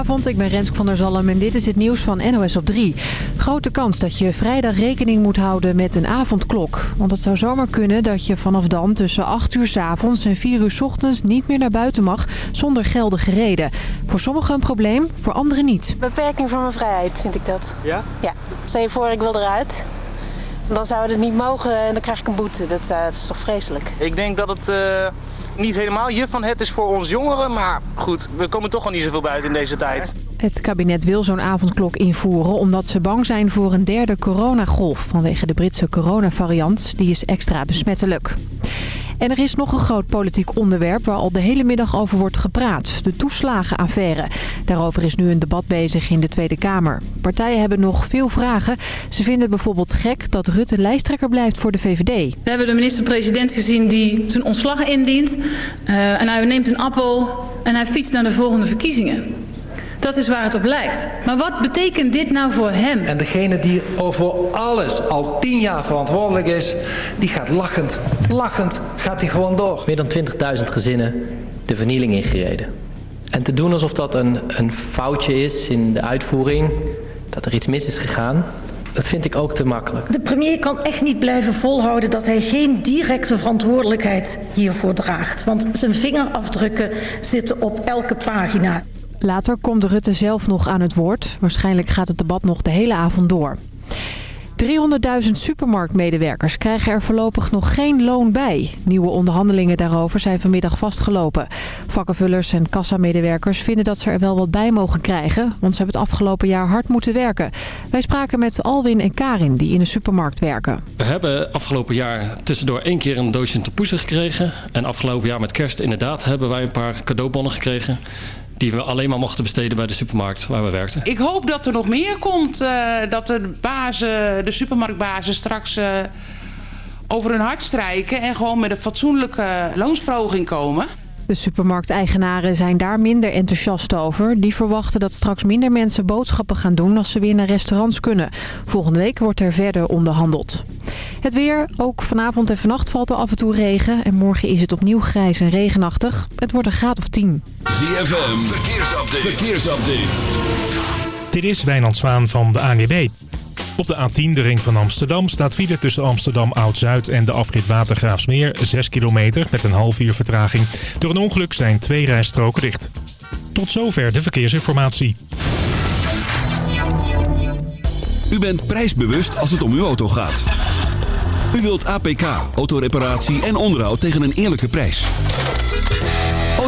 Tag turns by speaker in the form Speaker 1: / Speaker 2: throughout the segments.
Speaker 1: Goedenavond, ik ben Rensk van der Zalm en dit is het nieuws van NOS op 3. Grote kans dat je vrijdag rekening moet houden met een avondklok. Want het zou zomaar kunnen dat je vanaf dan tussen 8 uur s avonds en 4 uur s ochtends niet meer naar buiten mag zonder geldige reden. Voor sommigen een probleem, voor anderen niet.
Speaker 2: Beperking van mijn vrijheid vind ik dat.
Speaker 3: Ja?
Speaker 2: Ja. Stel je voor ik wil eruit. Dan zou het niet mogen en dan krijg ik een boete. Dat, uh, dat is toch vreselijk.
Speaker 3: Ik denk dat het... Uh niet helemaal je van het is voor ons jongeren. Maar goed, we komen toch al niet zoveel buiten in deze tijd.
Speaker 1: Het kabinet wil zo'n avondklok invoeren omdat ze bang zijn voor een derde coronagolf. Vanwege de Britse coronavariant. Die is extra besmettelijk. En er is nog een groot politiek onderwerp waar al de hele middag over wordt gepraat. De toeslagenaffaire. Daarover is nu een debat bezig in de Tweede Kamer. Partijen hebben nog veel vragen. Ze vinden het bijvoorbeeld gek dat Rutte lijsttrekker blijft voor de VVD.
Speaker 4: We hebben de minister-president gezien die zijn ontslag indient. Uh, en hij neemt een appel en hij fietst naar de volgende verkiezingen. Dat is waar het op lijkt. Maar wat betekent dit nou voor hem?
Speaker 5: En degene die over alles al tien jaar verantwoordelijk is, die gaat lachend, lachend gaat hij gewoon door.
Speaker 6: Meer dan 20.000 gezinnen de vernieling ingereden. En te doen alsof dat een, een foutje is in de uitvoering, dat er iets mis is gegaan, dat vind ik ook te makkelijk.
Speaker 7: De premier kan echt niet blijven volhouden dat hij geen directe verantwoordelijkheid hiervoor draagt. Want zijn vingerafdrukken zitten op elke pagina.
Speaker 1: Later komt Rutte zelf nog aan het woord. Waarschijnlijk gaat het debat nog de hele avond door. 300.000 supermarktmedewerkers krijgen er voorlopig nog geen loon bij. Nieuwe onderhandelingen daarover zijn vanmiddag vastgelopen. Vakkenvullers en kassamedewerkers vinden dat ze er wel wat bij mogen krijgen... want ze hebben het afgelopen jaar hard moeten werken. Wij spraken met Alwin en Karin, die in de supermarkt werken.
Speaker 8: We hebben afgelopen jaar tussendoor één keer een doosje te poezen gekregen. En afgelopen jaar met kerst inderdaad hebben wij een paar cadeaubonnen gekregen die we alleen maar mochten besteden bij de supermarkt waar we werkten.
Speaker 9: Ik hoop dat er nog meer komt. Uh, dat de, bazen, de supermarktbazen straks uh, over hun hart strijken... en gewoon met een fatsoenlijke loonsverhoging komen.
Speaker 1: De supermarkteigenaren zijn daar minder enthousiast over. Die verwachten dat straks minder mensen boodschappen gaan doen als ze weer naar restaurants kunnen. Volgende week wordt er verder onderhandeld. Het weer, ook vanavond en vannacht valt er af en toe regen. En morgen is het opnieuw grijs en regenachtig. Het wordt een graad of 10.
Speaker 10: ZFM, verkeersupdate. verkeersupdate.
Speaker 11: Dit is Wijnand Zwaan van de ANWB. Op de A10, de ring van Amsterdam, staat file tussen Amsterdam Oud-Zuid en de afrit Watergraafsmeer 6 kilometer met een half uur vertraging. Door een ongeluk zijn twee rijstroken dicht. Tot zover de verkeersinformatie.
Speaker 10: U bent prijsbewust als het om uw auto gaat. U wilt APK, autoreparatie en onderhoud tegen een eerlijke prijs.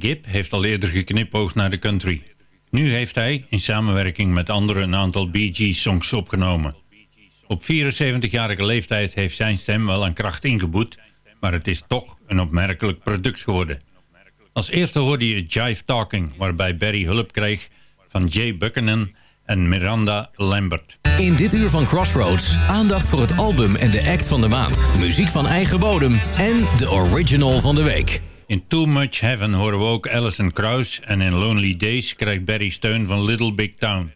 Speaker 12: Gibb heeft al eerder geknipoogd naar de country. Nu heeft hij in samenwerking met anderen een aantal Bee Gees songs opgenomen. Op 74-jarige leeftijd heeft zijn stem wel aan kracht ingeboet, maar het is toch een opmerkelijk product geworden. Als eerste hoorde je Jive Talking, waarbij Barry hulp kreeg van Jay Buchanan en Miranda Lambert.
Speaker 13: In dit uur van Crossroads aandacht voor het album en de act van de maand. Muziek van eigen bodem en de original van de week.
Speaker 12: In Too Much Heaven horen we ook Alison Krauss en in Lonely Days krijgt Barry steun van Little Big Town.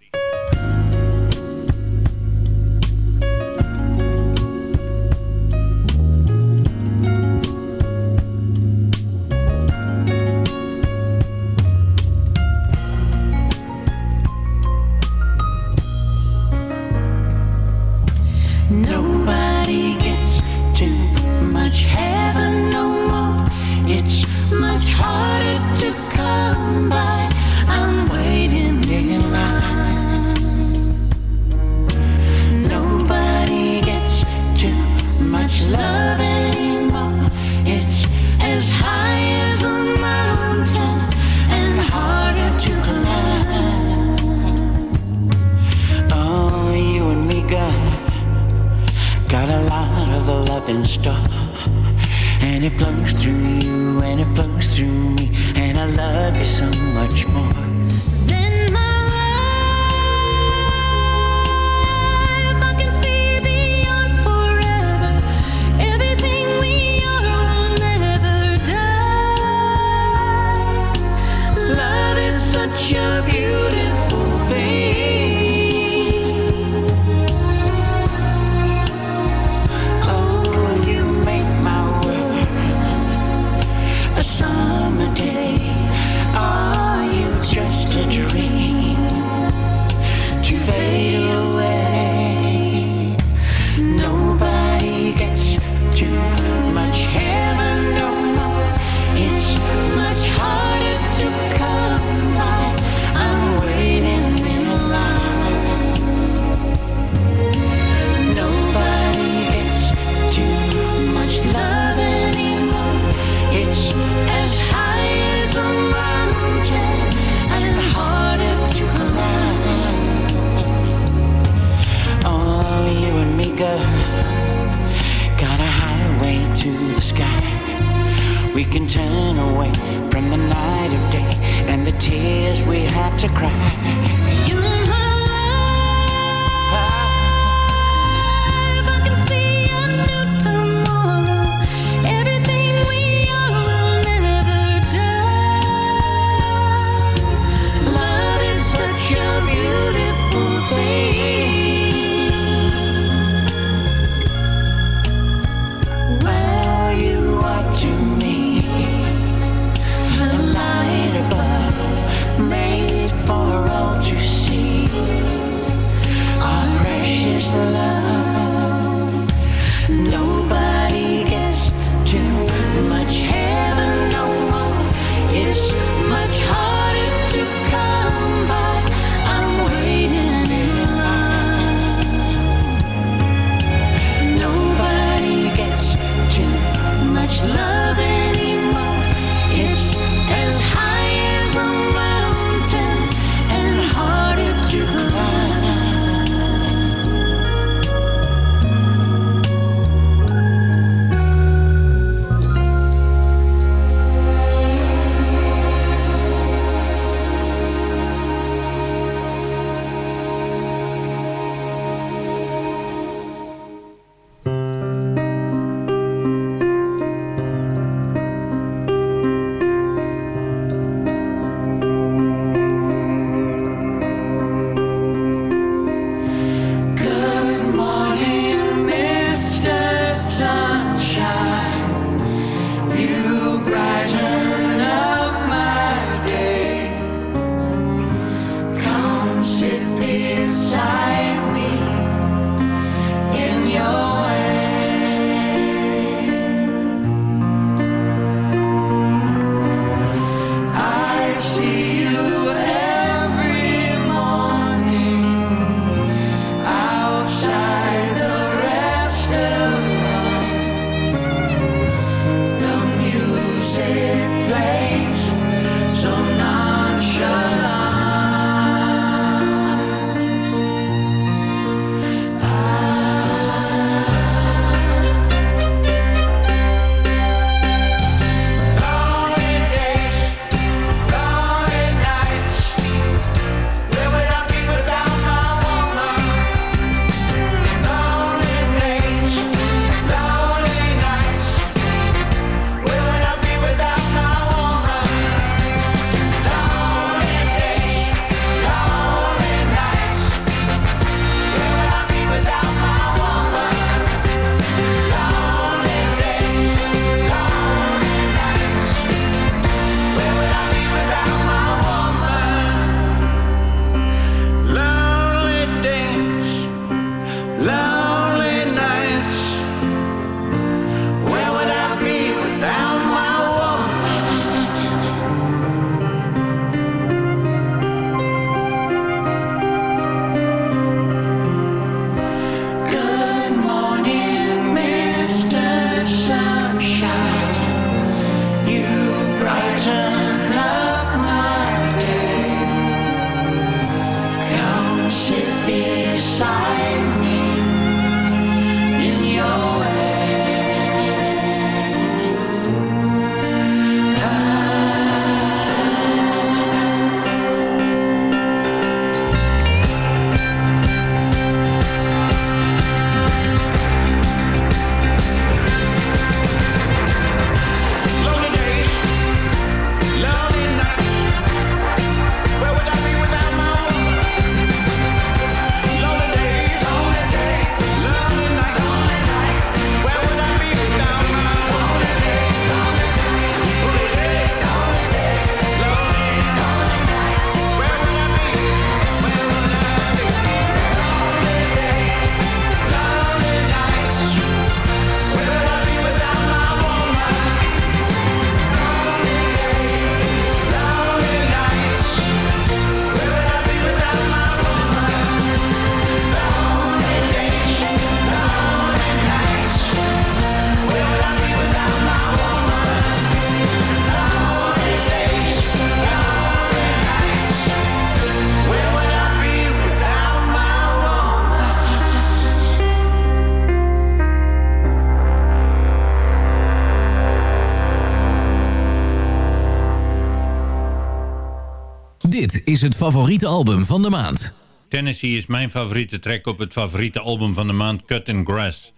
Speaker 14: Is
Speaker 13: het favoriete album van de maand.
Speaker 15: Tennessee is mijn favoriete track op het favoriete album van de maand Cut and Grass.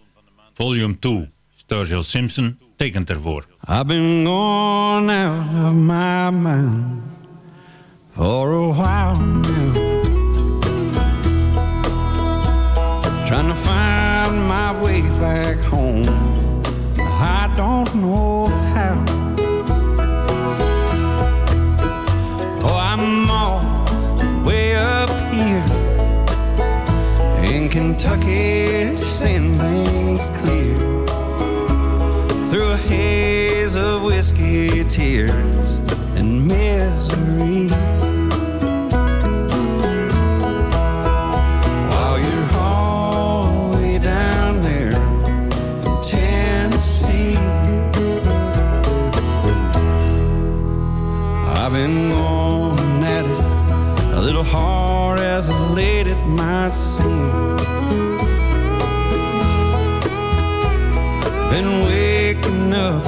Speaker 15: Volume 2. Sturgill Simpson tekent ervoor.
Speaker 16: I've been going out of my mind for a while now. Trying to find my way back home. I don't know clear through a haze of whiskey, tears, and misery. While you're all the way down there in Tennessee, I've been going at it a little hard as late it might seem. Been waking up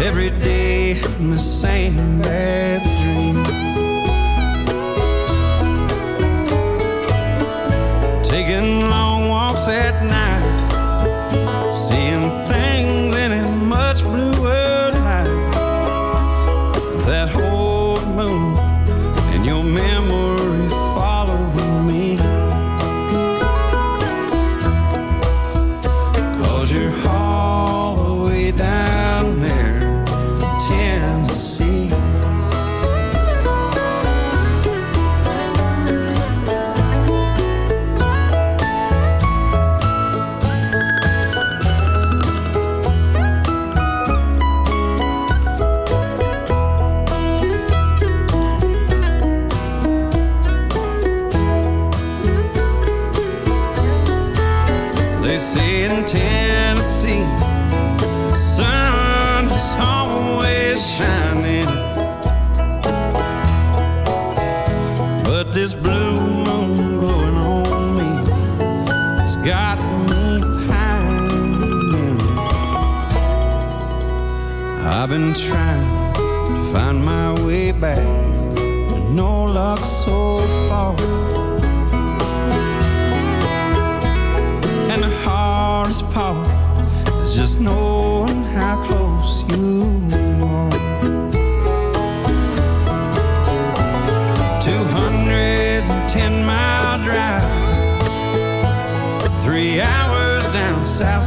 Speaker 16: every day in the same bad dream. Taking long walks at night,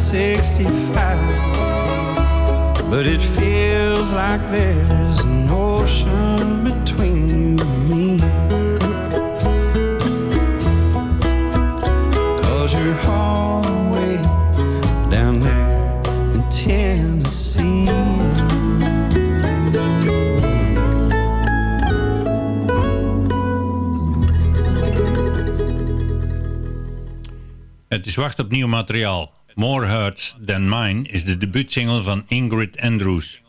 Speaker 16: 65. But it feels like there's an ocean between you and me. Cause you're way down there in Tennessee.
Speaker 15: Het is wacht op nieuw materiaal. More Hurts Than Mine is de debuutsingle van Ingrid Andrews.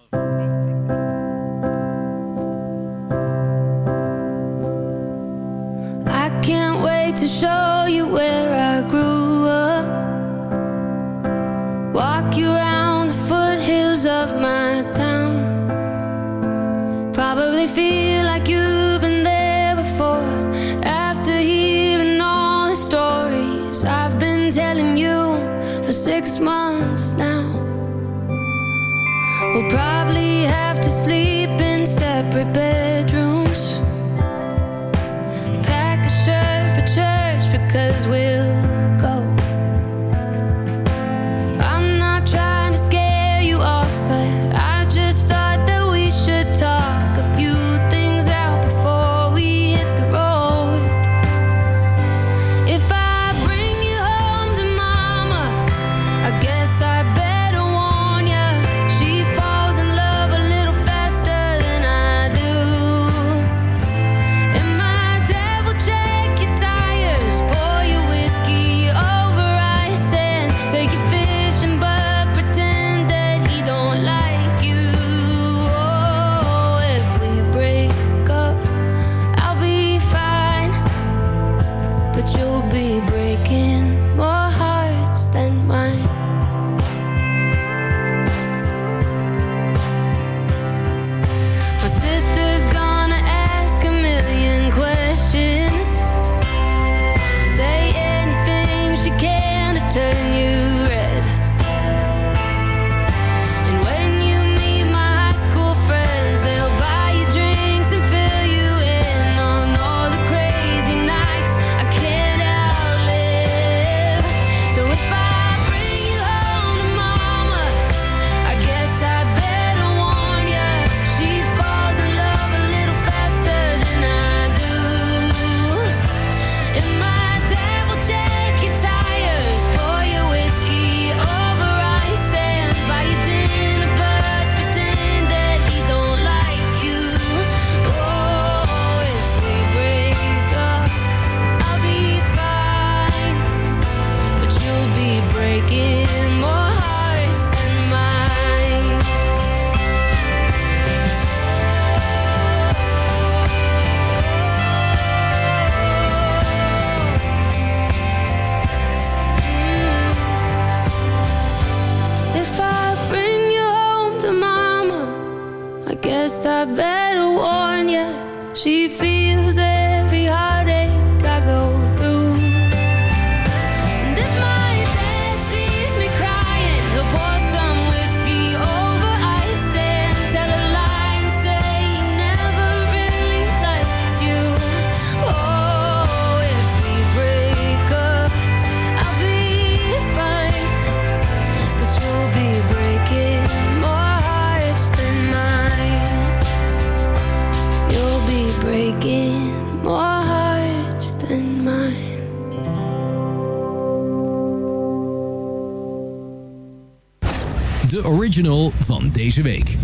Speaker 17: but you
Speaker 13: Van deze week.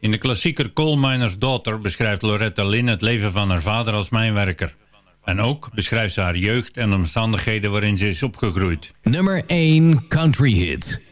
Speaker 15: In de klassieker Coal Miner's Daughter beschrijft Loretta Lynn het leven van haar vader als mijnwerker. En ook beschrijft ze haar jeugd en omstandigheden waarin ze is opgegroeid.
Speaker 13: Nummer 1 Country Hit.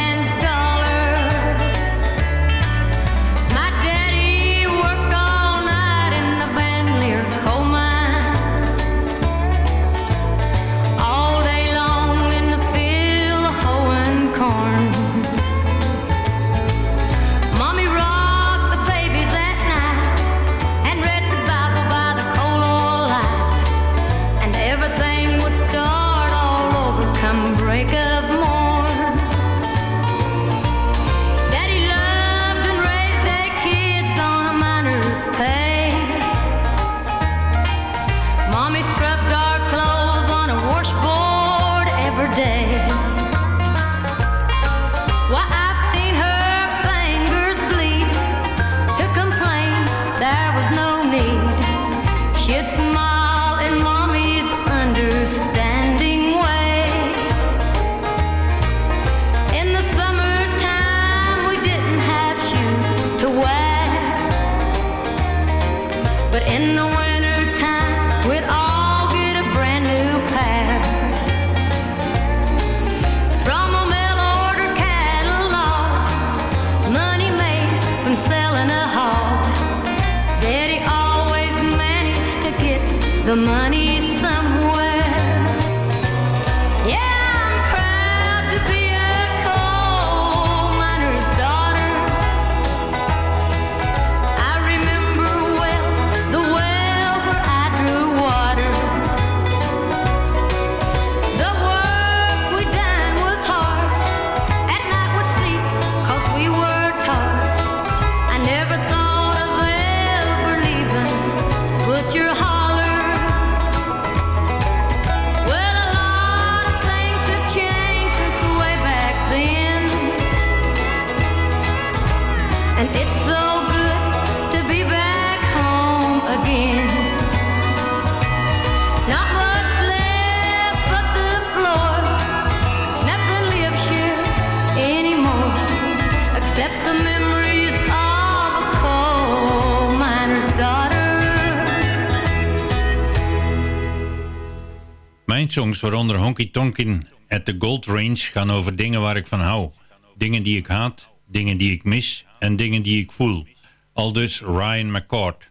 Speaker 15: waaronder Honky Tonkin at the Gold Range gaan over dingen waar ik van hou. Dingen die ik haat, dingen die ik mis en dingen die ik voel. Aldus Ryan McCord.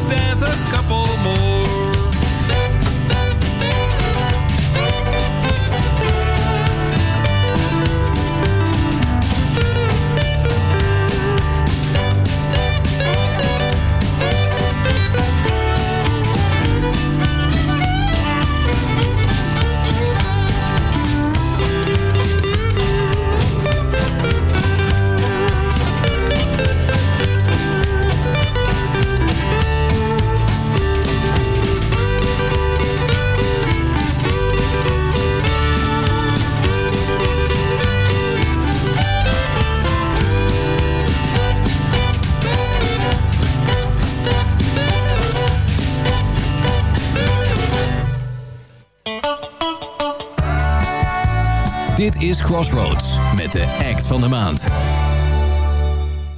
Speaker 18: stands
Speaker 13: a couple Crossroads met de act van de maand.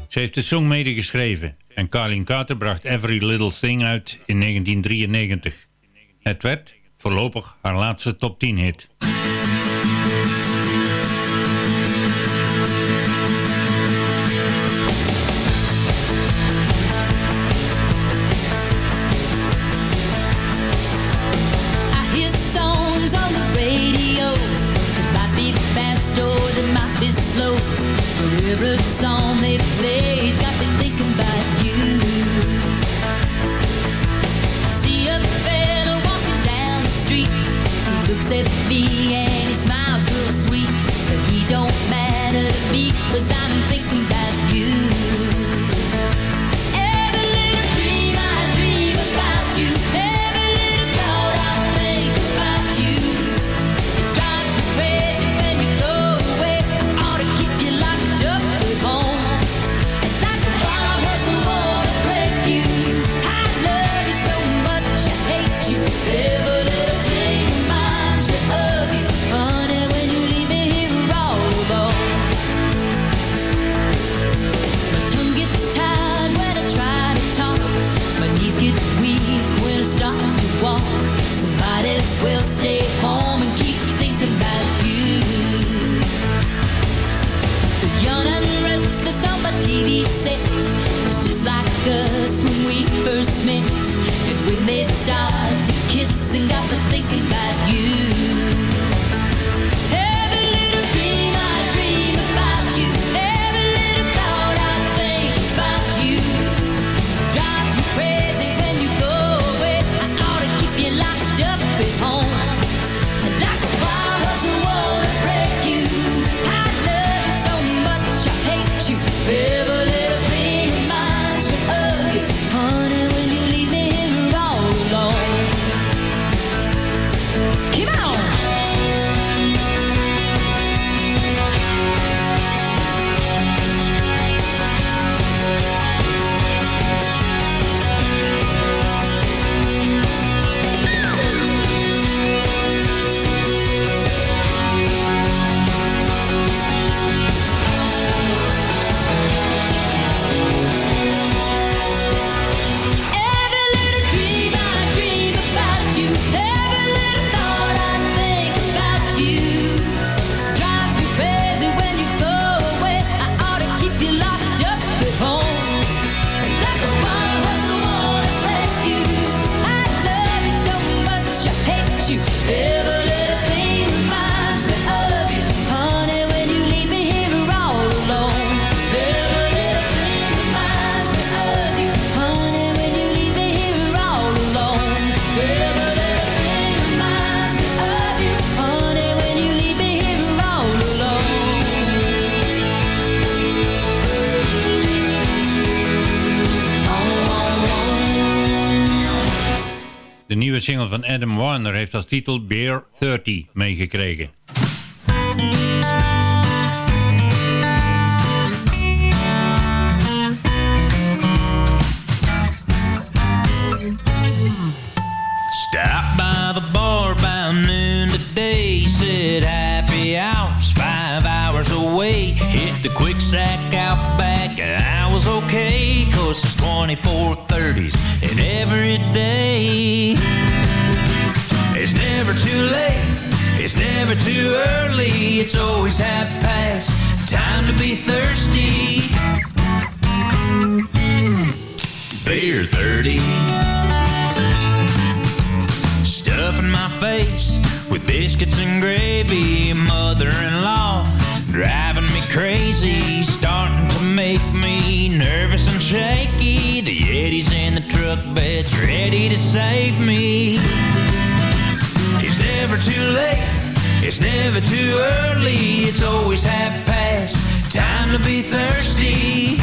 Speaker 15: Ze heeft de song mede geschreven en Carlin Carter bracht Every Little Thing uit in 1993. Het werd voorlopig haar laatste top 10 hit.
Speaker 19: favorite song they play's got me you. I see a walking down the street, he looks at me and
Speaker 15: Garner heeft als titel Beer 30 meegekregen.
Speaker 20: Stop by the bar by noon today, said happy hours, five hours away. Hit the quick sack out back, and I was okay, cause it's 24 30s, and every day. It's never too late, it's never too early, it's always half past. Time to be thirsty. Beer 30. Stuffing my face with biscuits and gravy, mother in law driving me crazy, starting to make me nervous and shaky. The Yeti's in the truck bed's ready to save me. It's never too late, it's never too early, it's always half past. Time to be thirsty.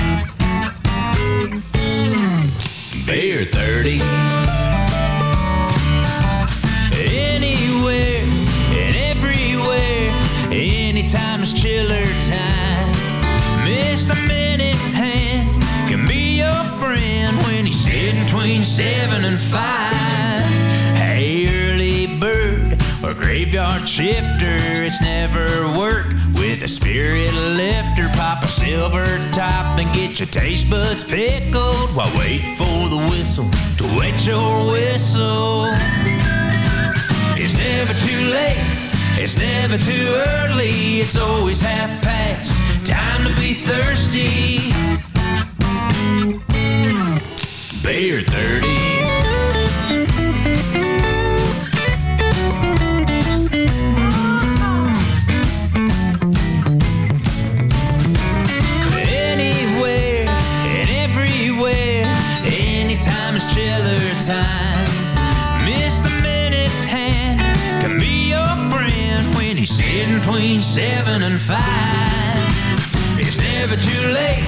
Speaker 20: Beer 30. Graveyard shifter, it's never work. With a spirit lifter, pop a silver top and get your taste buds pickled while wait for the whistle to wet your whistle. It's never too late, it's never too early, it's always half past. Time to be thirsty. Beer 30. Never too late,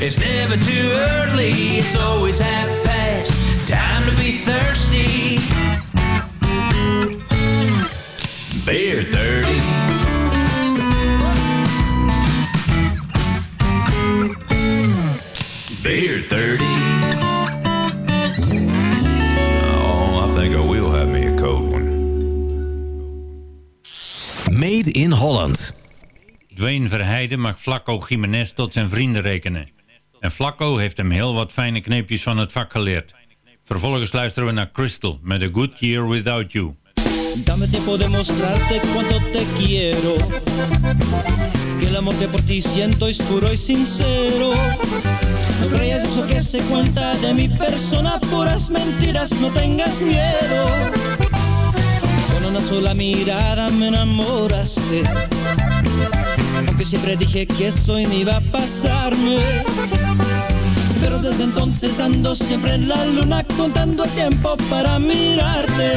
Speaker 20: it's never too early, it's always half past. Time to be thirsty. Beer 30. Beer 30. Oh, I think I will have me a cold one.
Speaker 13: Made in Holland.
Speaker 15: Dwayne Verheijden mag Flacco Jiménez tot zijn vrienden rekenen. En Flacco heeft hem heel wat fijne kneepjes van het vak geleerd. Vervolgens luisteren we naar Crystal met A Good Year Without You.
Speaker 21: Dame tiempo de mostrarte cuánto te quiero. Que el amor que por ti siento es puro y sincero. No creas eso que se cuenta de mi persona, puras mentiras, no tengas miedo. Con una sola mirada me enamoraste. Aunque siempre dije que eso no iba a pasarme. Pero desde entonces ando siempre en la luna contando el tiempo para mirarte.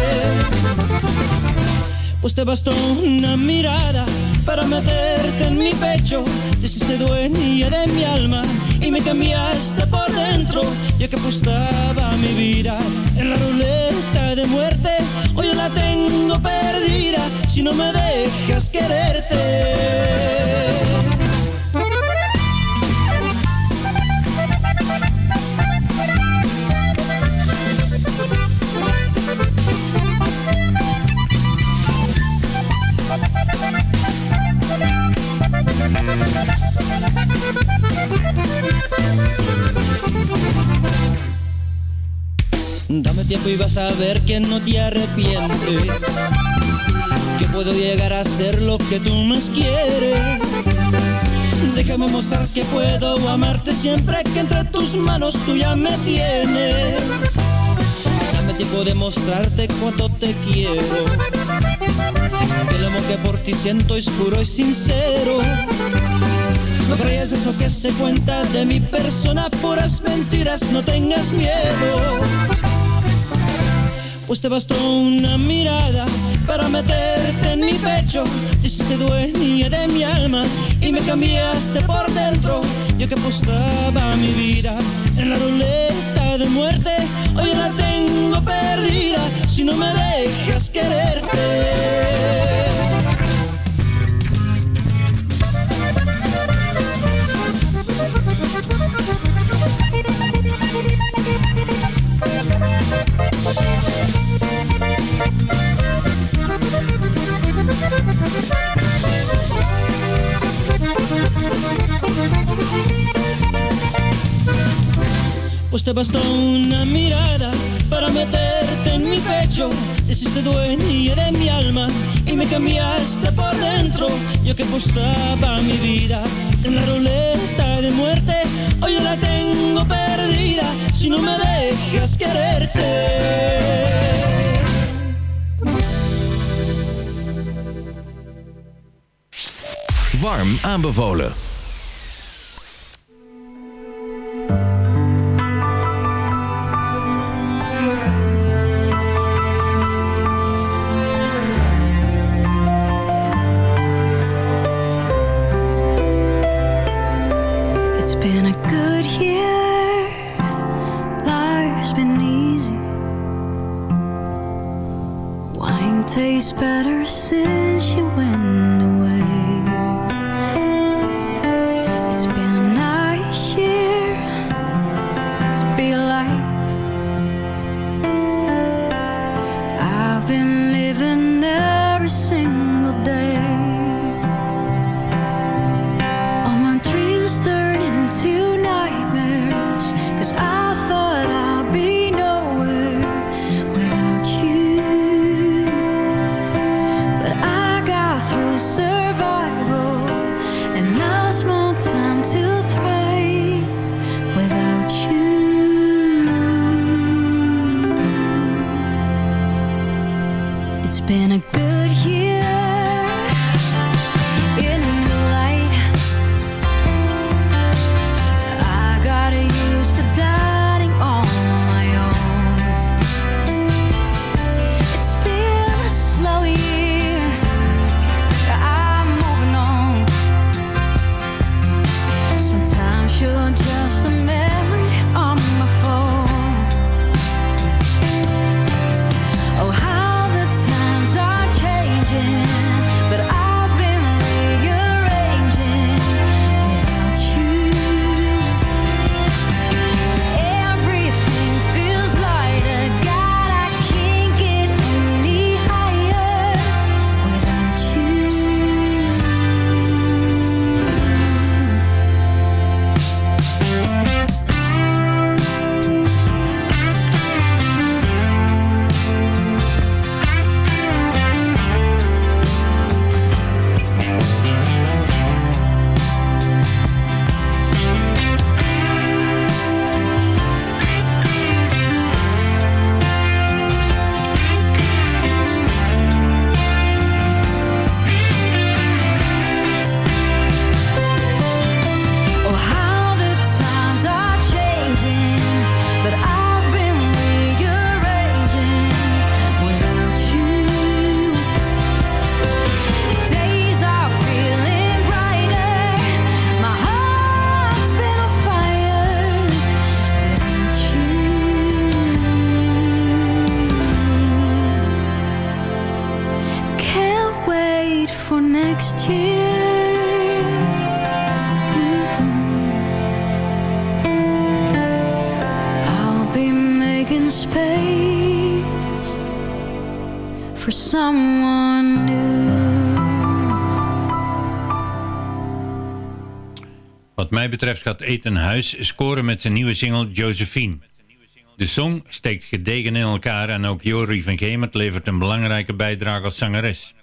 Speaker 21: Pues te bastó una mirada para meterte en mi pecho. Te hiciste dueña de mi alma y me cambiaste por dentro. Yo que apostaba mi vida en la ruleta de muerte, hoy yo la tengo perdida si no me dejas quererte. Dame tiempo y vas a ver que no te arrepientes. Que puedo llegar a ser lo que tú más quieres. Déjame mostrar que puedo amarte siempre que entre tus manos tú ya me tienes. Dame tiempo de mostrarte cuánto te quiero. Que el amor que por ti siento es puro y sincero. No creas eso que se cuenta de mi persona, puras mentiras, no tengas miedo. Pues te bastó una mirada para meterte en mi pecho. Te hiciste dueña de mi alma y me cambiaste por dentro. Yo que apostaba mi vida en la ruleta de muerte, hoy la tengo perdida si no me dejas quererte. Te bastó una mirada para meterte en mi pecho. Te hiciste dueña de mi alma y me cambiaste por dentro. Yo que apostaba mi vida en la ruleta de muerte, hoy yo la tengo perdida si no me dejas quererte.
Speaker 13: Warm aanbevolen.
Speaker 22: for next year. Mm-hmm. I'll be making space for someone new.
Speaker 15: Wat mij betreft gaat Ethan Huis scoren met zijn nieuwe single Josephine. De song steekt gedegen in elkaar en ook Jori van Gemert levert een belangrijke bijdrage als zangeres.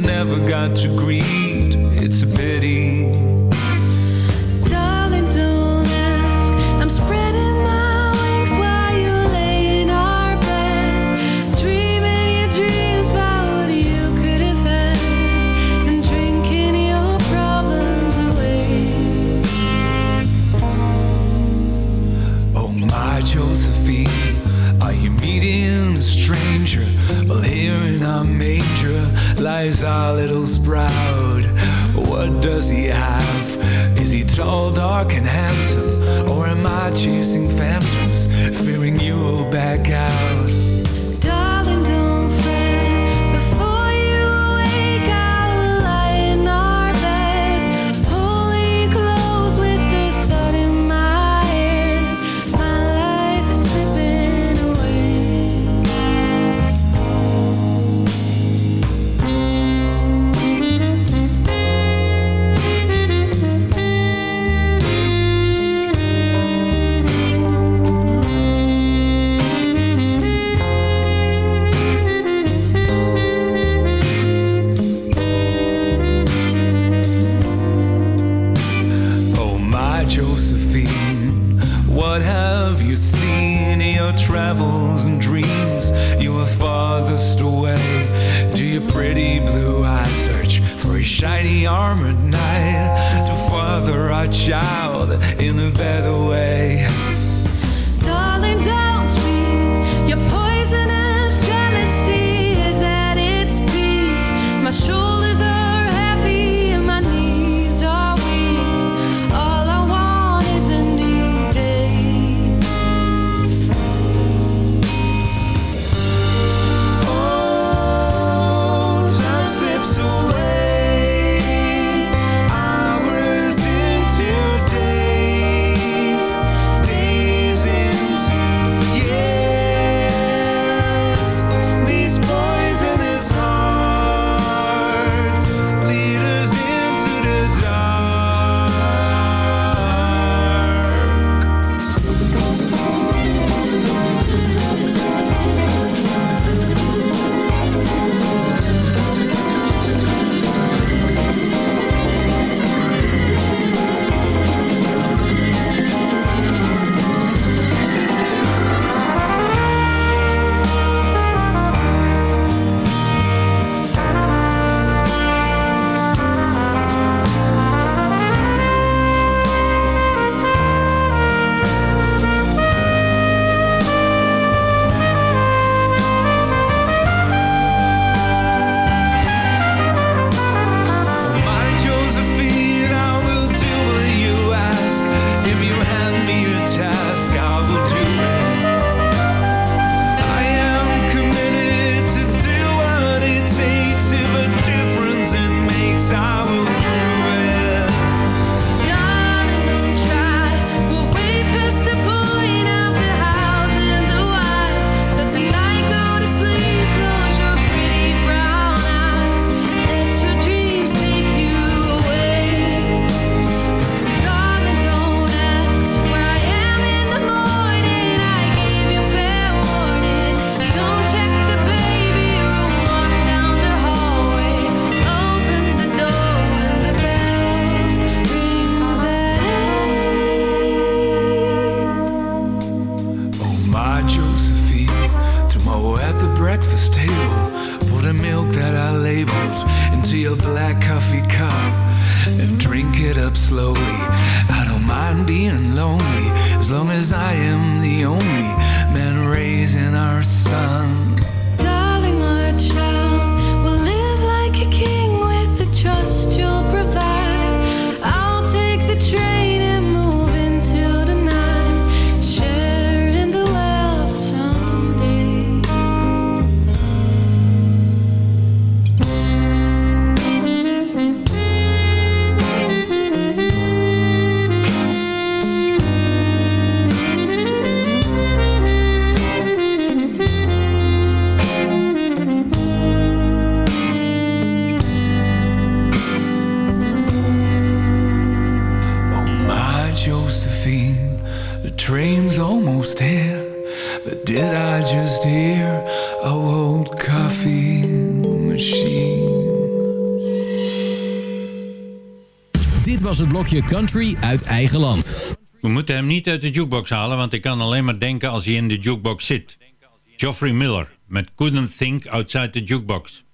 Speaker 18: never got to grieve. dark and handsome, or am I chasing?
Speaker 13: Blokje Country uit eigen land.
Speaker 23: We moeten hem niet uit de jukebox halen, want ik kan alleen maar denken als hij in de jukebox zit. Geoffrey Miller met Couldn't Think Outside the Jukebox.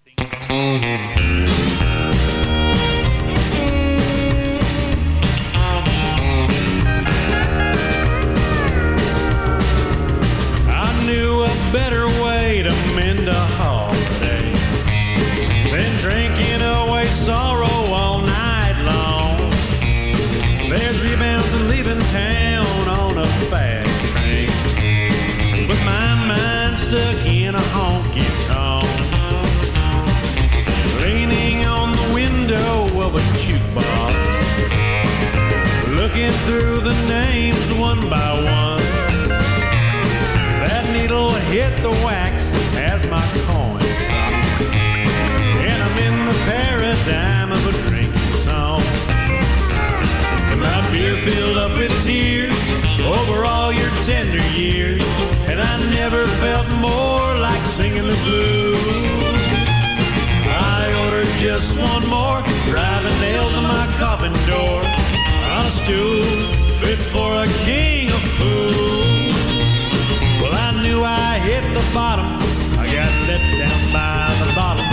Speaker 24: More, driving nails on my coffin door. On a stool fit for a king of fools. Well, I knew I hit the bottom. I got let down by the bottle.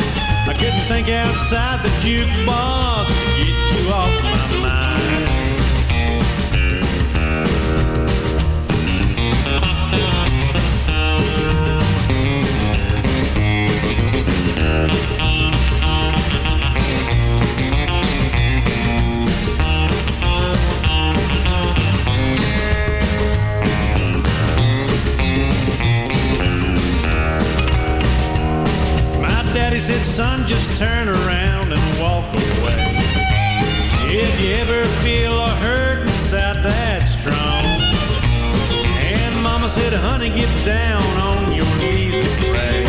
Speaker 24: I couldn't think outside the jukebox to get you off Said, son, just turn around and walk away. If you ever feel a hurt inside that strong. And mama said, honey, get down on your knees and pray.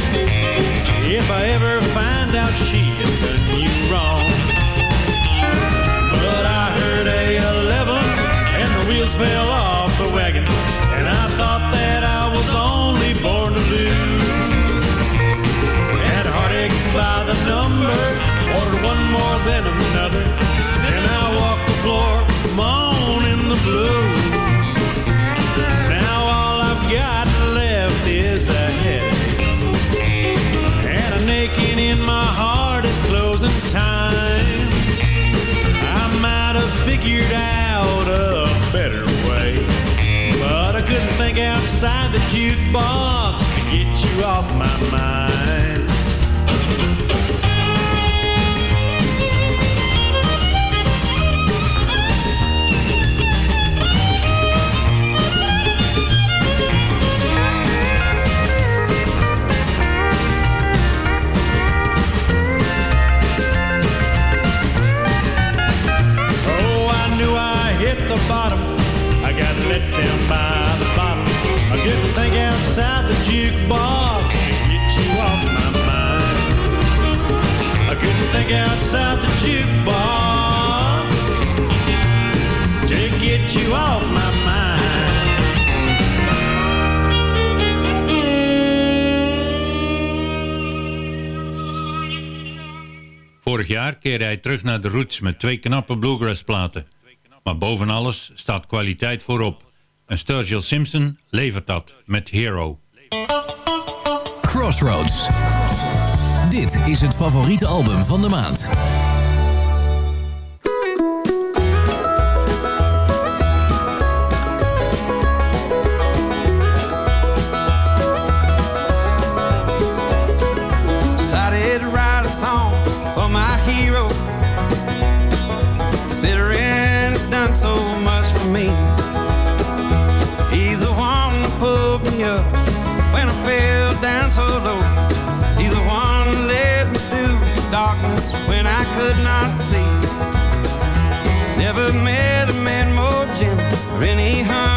Speaker 24: If I ever find out she had done you wrong. But I heard a 11 and the wheels fell off the wagon. And I thought that I was only born to lose. The number, ordered one more than another. And I walked the floor, moaning the blues. Now all I've got left is a headache and a aching in my heart at closing time. I might have figured out a better way, but I couldn't think outside the jukebox to get you off my mind. I got let down by the bottom. I couldn't think outside the jukebox get you off my mind. I couldn't think outside the jukebox to get you off my mind.
Speaker 23: Vorig jaar keerde hij terug naar de roots met twee knappe bluegrass platen. Maar boven alles staat kwaliteit voorop.
Speaker 15: En Sturgill Simpson levert dat met Hero.
Speaker 13: Crossroads. Dit is het favoriete album van de maand.
Speaker 16: me. He's the one that pulled me up when I fell down so low. He's the one that led me through the darkness when I could not see. Never met a man more gentle, or any harm.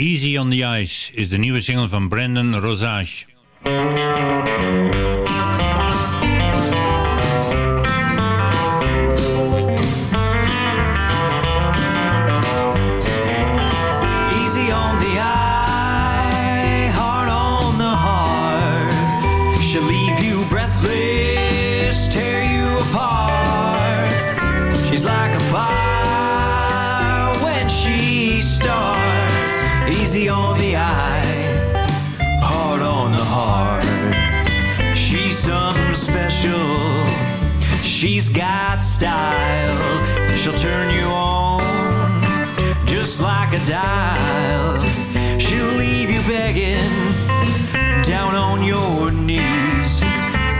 Speaker 15: Easy on the Ice is de nieuwe single van Brandon Rosage.
Speaker 25: She's got style, she'll turn you on just like a dial. She'll leave you begging down on your knees.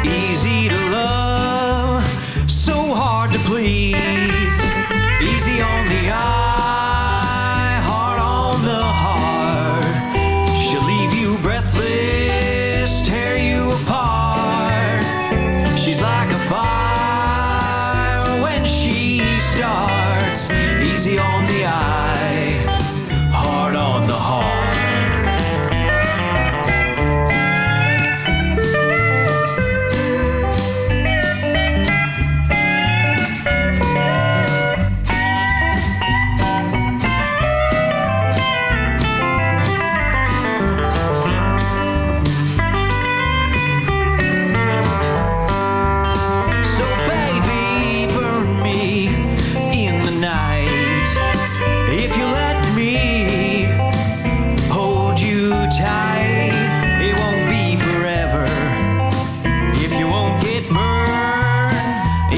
Speaker 25: Easy to love, so hard to please. Easy on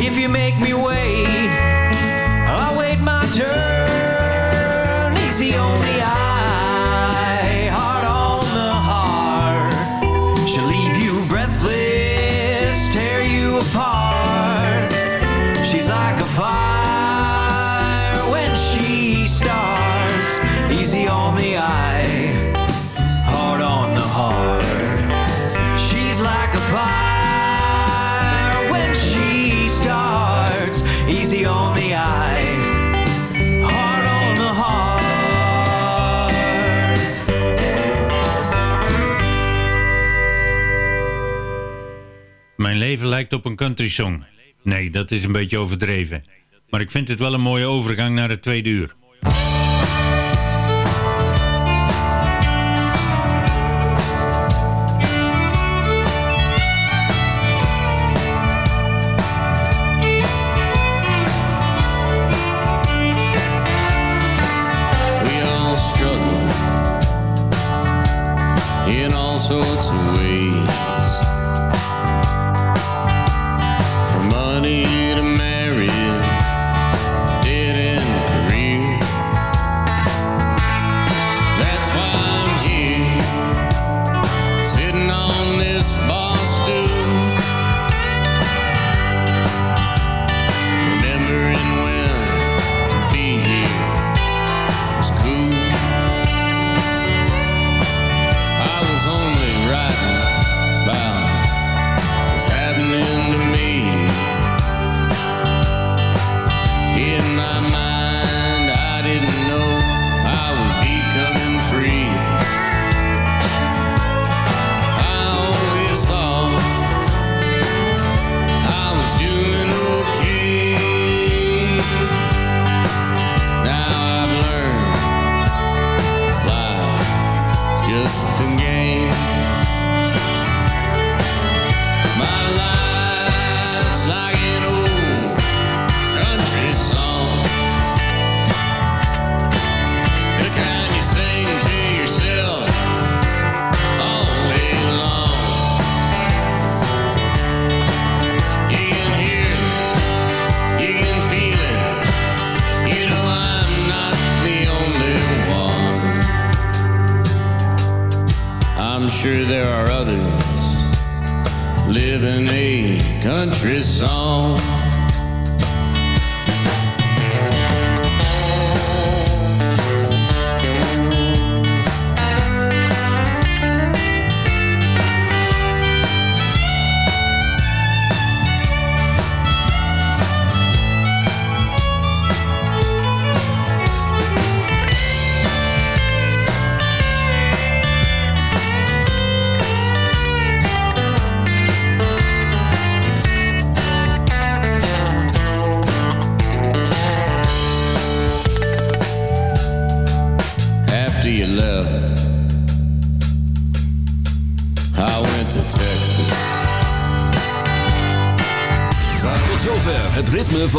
Speaker 25: If you make me
Speaker 26: wait. leven lijkt op een country song. Nee, dat is een beetje overdreven. Maar ik vind het wel een mooie overgang naar het tweede uur.